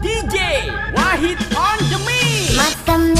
DJ Wahid on the mix.